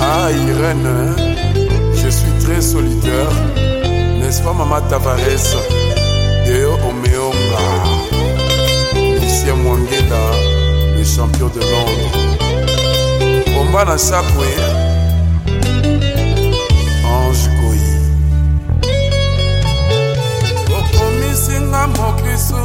Ah Irène, je suis très solitaire, n'est-ce pas Mama Tavares? Deo Omeonga, Lucien Mwangela, le champion de Londres. Bomba na Sakwe, Ange Koyi. Okomisi nga mokristo